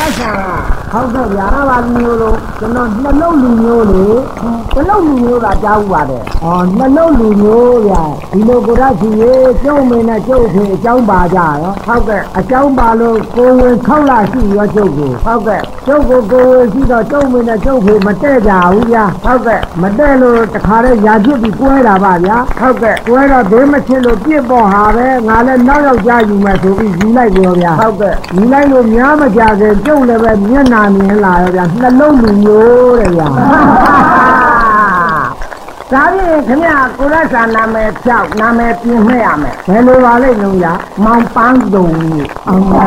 လက်ဆံဟုတ်ကဲ့ဗျာအားပါလူမျိုးလို့ကျွန်တော်နှလုံးလူမျိုးလေနှလုံးလူမျိုးကကြားဘူးပါတယ်အော်နှလုံးလူမျိုးဗျာဒီလိုကိုရစီရေကျုံမင်းနဲ့ကျုပ်ဖေအကြောင်းပါကြရောဟုတ်ကဲ့အကြောင်းပါလို့ကိုဝင်6လရှိရောကျုပ်ကိုဟုတ်ကဲ့ကျုပ်ကိုကိုဝင်ရှိတော့ကျုံမင်းနဲ့ကျုပ်ဖေမတဲ့ကြဘူးဗျာဟုတ်ကဲ့မတဲ့လို့တခါတည်းရာကျွတ်ပြီးကွဲတာပါဗျာဟုတ်ကဲ့ကွဲတော့ဘေးမချစ်လို့ပြစ်ပေါ်ဟာပဲငါလည်းနောက်ယောက်ကြားယူမယ်ဆိုပြီးယူလိုက်ရောဗျာဟုတ်ကဲ့ယူလိုက်လို့များမကြခင်ကျုပ်လည်းပဲမျက်နာမြင်လာရောဗျာနှလုံးလူမျိုးတဲ့ဗျာဒါဖြင့်ခင်ဗျာကိုရဆာနာမည်ဖြောက်နာမည်ပြင်မဲ့ရမယ်ဘယ်လိုပါလိမ့်လို့ဗျာမောင်ပန်းတုံကြီးအောင်ပါ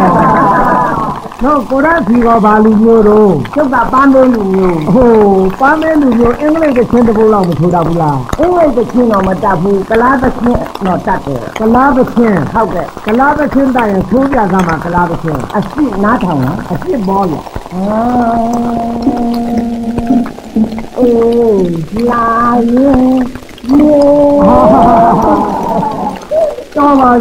တော့ကိုရစီကဘာလူမျိုးတော့ကျုပ်ကပန်းပေးလူမျိုးဟိုပါမဲလူမျိုးအင်္ဂလိပ်ကချင်းတစ်ပုတ်လောက်မထိုးတော့ဘူးလားအင်္ဂလိပ်သချင်းတော့မတတ်ဘူးကလားသချင်းတော့တတ်တယ်ကလားပချင်းဟုတ်ကဲ့ကလားပချင်းတိုင်ရင်သိုးပြကမှာကလားပချင်းအရှိနားထောင်နော်အစ်စ်ဘောရအေး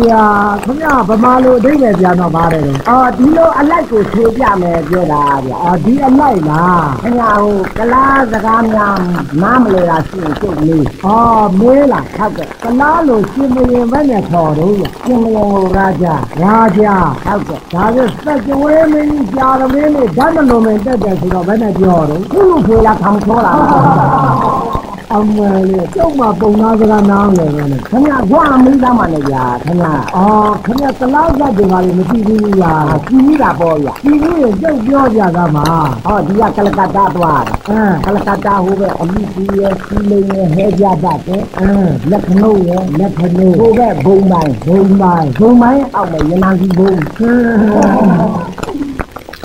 ဗျာခင်ဗျာဗမာလိုအဓိပ္ပာယ်ပြန်တော့ပါတယ်တော့အော်ဒီလိုအလိုက်ကိုထိုးပြမယ်ပြောတာဗျာအာဒီအလိုက်လားခင်ဗျာဟိုကလားစကားများနားမလဲတာရှိရင်ကျုပ်လေးအော်မေးလားဟုတ်ကဲ့ကလားလိုရှင်မရင်ဘက်နဲ့ခေါ်တော့ရရှင်မယံကိုရာဂျာရာဂျာဟုတ်ကဲ့ဒါကစက်ကြဝဲမင်းကြီးကြာရမင်းနဲ့ဓာတ်မလုံးမင်းတက်တယ်ဆိုတော့ဘယ်နဲ့ပြောတော့ခုလူဖေးလာခံချောလာ အမေလေးကျုပ်မပုံသားစကားနားလေပဲနဲ့ခင်ဗျာကြွားမိသားမနဲ့ဗျာခင်ဗျာအော်ခင်ဗျကလားဇတ်တွေပါလေမသိဘူးလားအာကြည့်တာပေါ့ဗျာဒီလိုရင်ကျုပ်ပြောကြတာမှာဟောဒီကကလကတ္တာသွားတယ်အဲကလကတ္တာဟိုပဲအမိကြီးရဲ့စီလိန်ရဲ့ဟဲကြတတ်တယ်အဲလက်ခဏုံးရဲ့လက်ခဏိုးဟိုပဲဘုံပိုင်းဘုံပိုင်းဘုံပိုင်းအောက်မှာရနန်းကြီးဘုံအဲ့ဒါအေးမ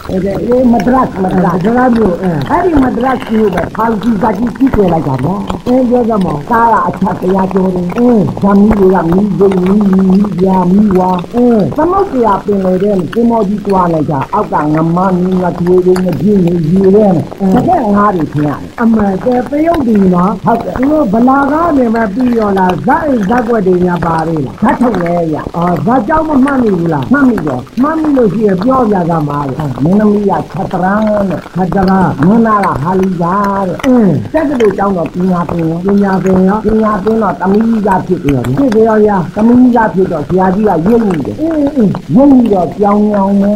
ဒရတ်မဒရတ်ဒါကမျိုးအဲအဲ့ဒီမဒရတ်ကြီးပဲဖာလ်ကြီးကကြီးကြီးပြလိုက်တာဗျာအဲပြောကြမောကားကအချက်တရားကျော်တယ်အင်းဇမီးတွေကမီးဘုံမီးမီးပြာမီးဝါအင်းသမုတ်ပြပင်လေတဲ့ကိုမောကြီးတွားလိုက်တာအောက်ကငမမင်းကတွေးတွေးနေပြင်းနေရေတဲ့တကယ်ငါးတွေခင်ဗျာအမှန်ကဲပယုတ်ဒီနော်ဟုတ်ကဲ့သူတို့ဗလာကားနေမဲ့ပြီးရောလားဇက်အိမ်ဇက်ွက်တွေများပါလေလားဓာတ်ထုတ်လဲရအော်ဇက်ကြောင်းမမှတ်မိဘူးလားမှတ်မိတော့မှတ်မိလို့ရှိရင်ပြောပြကြမှာလေမင်းသမီးကချက်တရန်းနဲ့ခတ်တရာမင်းသားကဟာလီယာတဲ့အင်းတက်ကလေးကျောင်းတော့ပညာပင်ရောပညာပင်ရောပညာပင်တော့တမီးကဖြစ်တယ်ရောဖြစ်ကြရောရတမီးကဖြစ်တော့ဆရာကြီးကရိပ်နေတယ်အင်းအင်းရိပ်နေတော့ကြောင်ကြောင်နဲ့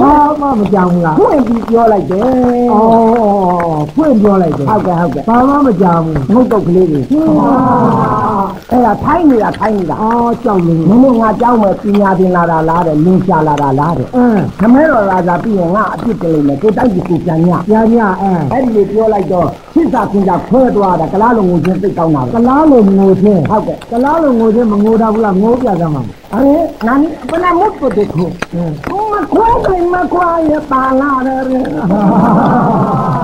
ဘာမှမကြောက်ဘူးလားဖွင့်ပြီးပြောလိုက်တယ်အော်ဖွင့်ပြောလိုက်တယ်ဟုတ်ကဲ့ဟုတ်ကဲ့ဘာမှမကြောက်ဘူးငုတ်တုတ်ကလေးတွေအဲ့ဒါထိုင်းနေတာထိုင်းနေတာအော်ကြောက်လို့မင်းတို့ငါကြောင်းမဲ့ပညာသင်လာတာလားတဲ့လင်းရှာလာတာလားတဲ့အင်းခမဲတော်လာတာပြီးရင်ငါအပြစ်တင်လိမ့်မယ်ကိုတိုက်ကြီးကိုပြန်ညညညအဲအဲ့ဒီလိုပြောလိုက်တော့စိတ်သာခင်ကြခွဲသွားတာကလားလုံးကိုချင်းသိကောင်းတာကပဲလားလိုငိုချင်းဟုတ်ကဲ့ကလားလိုငိုချင်းမငိုတာဘူးလားငိုပြကြမှာအဲ့နာနီဘယ်နဲ့မတ်တဲ့ခုအင်းမခွဲနိုင်မခွာရပါလာတယ်က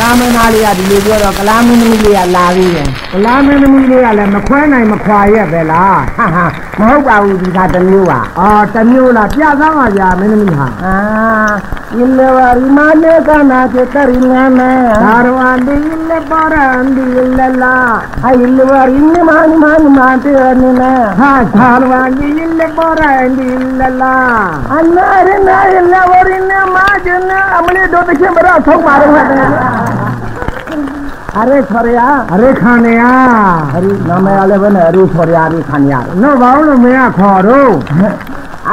လားမင်းသားလေးကဒီလိုပြောတော့ကလားမင်းသမီးလေးကလာပြီပဲကလားမင်းသမီးလေးကလည်းမခွဲနိုင်မခွာရက်ပဲလားဟာဟာမဟုတ်ပါဘူးဒီကတမျိုးပါအော်တမျိုးလားပြသားပါဗျာမင်းသမီးဟာအာอิลวาริมาเลกานาเจตริงานะดารวานดีอิลปาราอันดีอิลลาฮะอิลวารินมานิมานิมาเตอนินะฮะดารวานดีอิลปาราอันดีอิลลาอันนารินาอิลวารินมาจนะอมเลโดตะเชมบราทงมาระวะนะ அரைஸ்வரையா அரைகானையா ஹரி நம்ம ஹரிஸ்வரையா அரைகானியா இன்னும் வாவணும் மேயாக்கோரு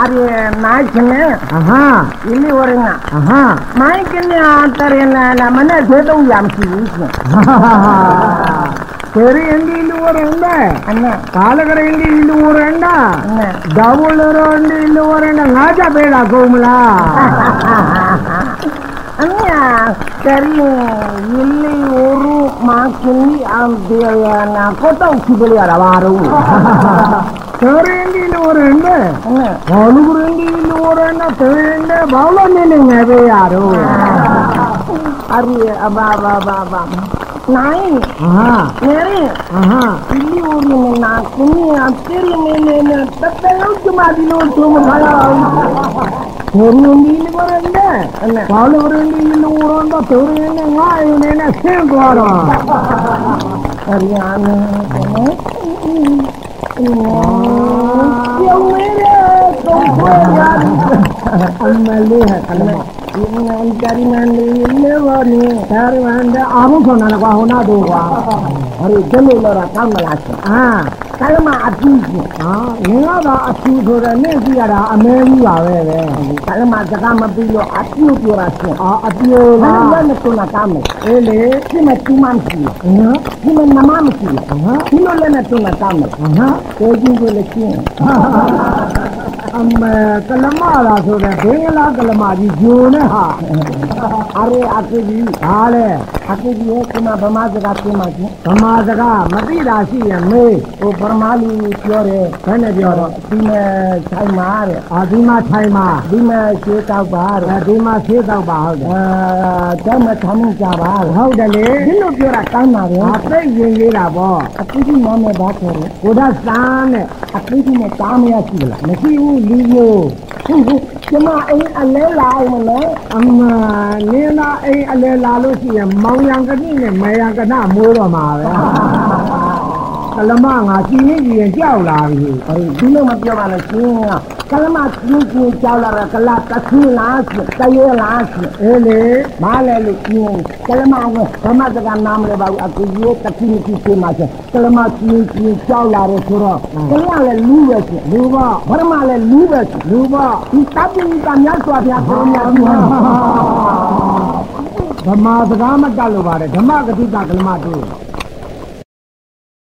அது நாய்க்குன்னு ಇಲ್ಲಿ ಹೊರನ ಮಾಯ್ಕನ್ಯ ಅಂತಾರೆ ನಮ್ಮನ್ನ ಸೇತವು ಯಾಮ್ಸಿ ಸರಿ ಅಂಡಿ ಇಲ್ಲಿ ಊರಂಡ ಕಾಲಗರ ಅಂಡಿ ಇಲ್ಲಿ ಊರಂಡ ಡಬುಳೂರು ಅಂಡಿ ಇಲ್ಲಿ ಊರಂಡ ನಾಜ ಬೇಡ ಗೋಮಲಾ လကရင်ဒီလူရန်ဒါアナဒါဘလရန်ဒီလူရန်ဒါငါကြပေးတာကုန်မလားအ မေကရီယီလီဝရူမာကီနီအမ်ဒေယာနာကိုတောက်စီပလရတာဘာတော့ကျေရီအန် ဒီလူရန်ဒါအမေဘာလူရန်ဒီလူရန်ဒါတဲ့ နေဘာလို့နေနေငယ်ပေးရတော့အရီအဘာဘာဘာဘာနိုင်အဟာနေရီအဟာယီလီဝရူနာကီနီအမ်တီရီနေနေနေတတဲလုံးကျမဒီလိုသူမခါရအောင်ကျေရီအန်ဒီလူရန်ဒါအမေဘာလူရန်ဒီလူရန်ဒါတဲ့နေငါအင်းနေဆင်းသွားတော့အရီအမေကိုပြောင်းနေတယ်ဆုံးဆွဲရပြီအမလေးဟဲ့ကလမဒီငန်တရီမန်လေးလေဘောနေဒါရဝန်တဲ့အာဘုခေါ်နာကွာဟိုနာတို့ကွာဟရိကျလို့လာကောင်းမလားရှင်အာကလမအပြည့်ရှင်ဟာငါကအထူဆိုတဲ့နေ့စီရတာအမဲကြီးပါပဲပဲကလမစကားမပြီးလို့အပြည့်ပြောရရှင်အာအပြိုဘာလားလို့လဲကတော့ကားမယ်အေးလေဒီမှာတူမမရှိဟမ်ဒီမှာနမမရှိဒီလိုလည်းနဲ့တူမကားမယ်ဟမ်ကိုကြီးကိုလည်းချင်းအမေကလမလားဆိုတဲ့ဘင်္ဂလားကလမကြီးဂျိုနဲ့ဟာအရေအကေကြီးဟာလေအကေကြီးကမဗမာစကားပြင်မှာချင်းဗမာစကားမသိတာရှိရင်မေးဟိုပရမလူပြောတယ်ဘယ်နဲ့ပြောတော့ဒီမဲ့ဆိုင်မှာတဲ့အာဒီမှာထိုင်မှာဒီမဲ့ရှေးတောက်ပါတဲ့အဲဒီမှာဆေးတော့ပါဟုတ်တယ်အာတော့မထမ်းကြပါတဲ့ဟုတ်တယ်လေဒီလိုပြောတာကောင်းပါပဲအသိရင်ကြီးတာပေါ့အကေကြီးနာမည်ဘာခေါ်လဲကိုဒသန်းနဲ့အကေကြီးနဲ့တားမရရှိလားမရှိဘူးလူမျိုးဟုတ်ဟုတ် ကျမအိမ်အလဲလာအောင်မလဲအမနင်းသားအိမ်အလဲလာလို့ရှိရင်မောင်ရံကတိနဲ့မေရံကနမွေးတော့မှာပဲ ကလမငါစီရင်ကြီးရင်ကြောက်လာပြီအဲ့ဒီလိုမပြောပါနဲ့ရှင်ကလမကျင်းကျင်းကြောက်လာတာကလာတခုလားရှင်တရေလားရှင်အေးလေမလဲလို့ကျင်းကလမကဓမ္မစကားနာမလဲပါဘူးအကူကြီးတခုနှစ်ခုပြင်ပါရှင်ကလမကျင်းကျင်းကြောက်လာတယ်ဆိုတော့ကလလည်းလူပဲရှင်လူပေါ့ဗရမလည်းလူပဲရှင်လူပေါ့ဒီတပ်ပြီးကမြတ်စွာဘုရားပြောများပြီဗမာစကားမတတ်လို့ပါတယ်ဓမ္မဂတိကကလမတို့